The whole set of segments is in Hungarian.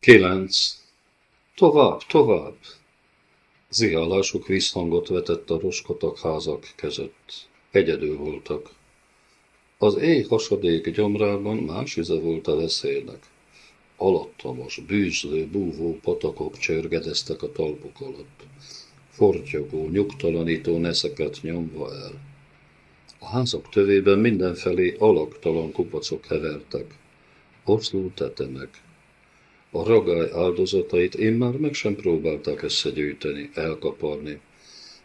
Kilenc. Tovább, tovább. Zihálásuk visszhangot vetett a roskotak házak között. Egyedül voltak. Az éj hasadék gyomrában más üze volt a veszélynek. Alattomos, bűzlő, búvó patakok csörgedeztek a talpuk alatt. Fortyogó, nyugtalanító neszeket nyomva el. A házak tövében mindenfelé alaktalan kupacok hevertek. Oszló tetemek. A ragály áldozatait én már meg sem próbálták összegyűjteni, elkaparni.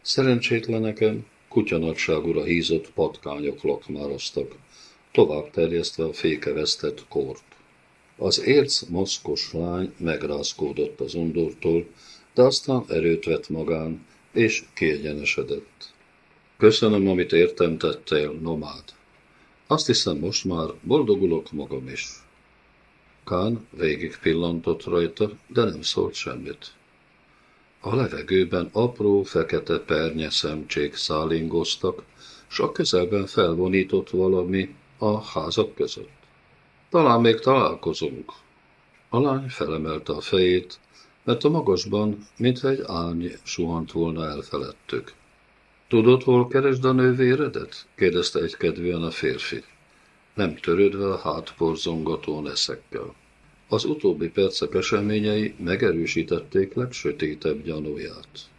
Szerencsétleneken kutyanagyságúra hízott patkányok lakmároztak, tovább terjesztve a fékevesztett kort. Az érc maszkos lány megrázkódott az undortól, de aztán erőt vett magán, és kiegyenesedett. Köszönöm, amit értem tettél, nomád. Azt hiszem, most már boldogulok magam is. Kán végig pillantott rajta, de nem szólt semmit. A levegőben apró, fekete pernye szemcsék szálingoztak, s a közelben felvonított valami a házak között. Talán még találkozunk. A lány felemelte a fejét, mert a magasban, mintha egy árny suhant volna elfelettük. Tudod, hol keresd a nővéredet? kérdezte egy kedvűen a férfi. Nem törődve a hátporzongató neszekkel. Az utóbbi percek eseményei megerősítették legsötétebb gyanúját.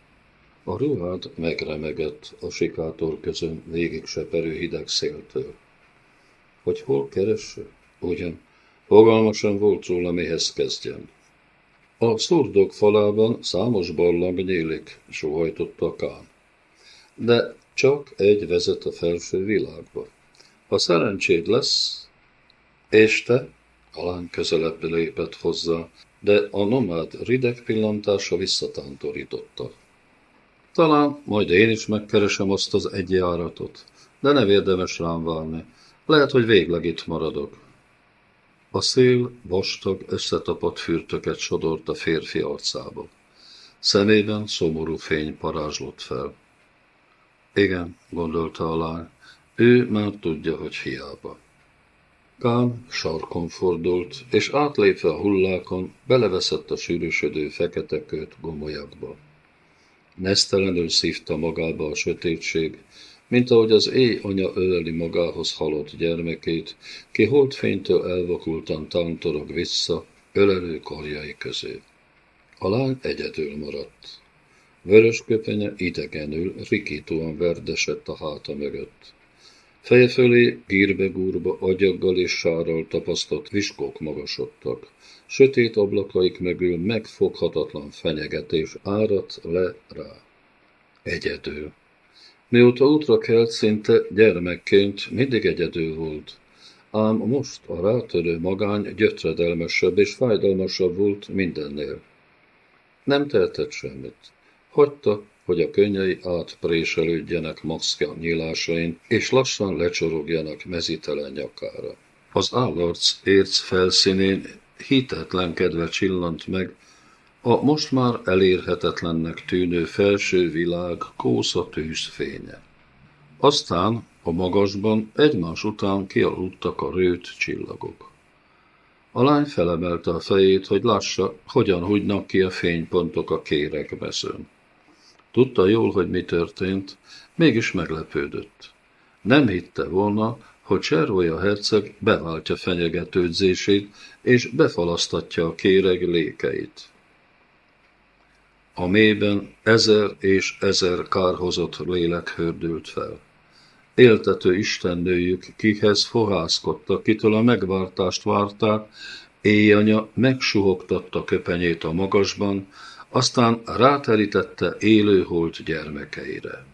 A ruhád megremegett a sikátor közön végig seperő hideg széltől. Hogy hol keresse? Ugyan, fogalmasan volt róla, mihez kezdjen. A szurdok falában számos barlang nyílik, sóhajtotta Kán. De csak egy vezet a felső világba. Ha szerencséd lesz, és te, alán közelebb lépett hozzá, de a nomád rideg pillantása visszatántorította. Talán majd én is megkeresem azt az egy járatot, de nem érdemes rám várni. Lehet, hogy végleg itt maradok. A szél vastag, összetapadt fürtöket sodort a férfi arcába. Szemében szomorú fény parázslott fel. Igen, gondolta a lány, ő már tudja, hogy hiába. Kán sarkon fordult, és átlépve a hullákon beleveszett a sűrűsödő fekete köt gomolyakba. Nesztelenül szívta magába a sötétség, mint ahogy az éj anya öleli magához halott gyermekét, ki holdfénytől elvakultan tántorog vissza, ölelő karjai közé. A lány egyedül maradt. Vörös köpenye idegenül, rikítóan verdesett a háta mögött. Feje fölé gírbe-gúrba agyaggal és sárral tapasztott viskók magasodtak. Sötét ablakaik mögül megfoghatatlan fenyegetés árat le rá. Egyedül. Mióta útra kelt, szinte gyermekként mindig egyedül volt. Ám most a rátörő magány gyötredelmesebb és fájdalmasabb volt mindennél. Nem tehetett semmit. Hagyta, hogy a könnyei átpréselődjenek maszkja nyílásain, és lassan lecsorogjanak mezitelen nyakára. Az állarc érc felszínén hitetlenkedve csillant meg a most már elérhetetlennek tűnő felső világ kósza tűzfénye. Aztán a magasban egymás után kialudtak a rőt csillagok. A lány felemelte a fejét, hogy lássa, hogyan húgynak ki a fénypontok a kérekbeszön. Tudta jól, hogy mi történt, mégis meglepődött. Nem hitte volna, hogy Cservoja herceg beváltja fenyegetődzését, és befalasztatja a kéreg lékeit. A mélyben ezer és ezer kárhozott lélek hördült fel. Éltető istennőjük, kikhez fohászkodtak, kitől a megvártást várták, éjanya megsuhogtatta köpenyét a magasban, aztán ráterítette élőholt gyermekeire.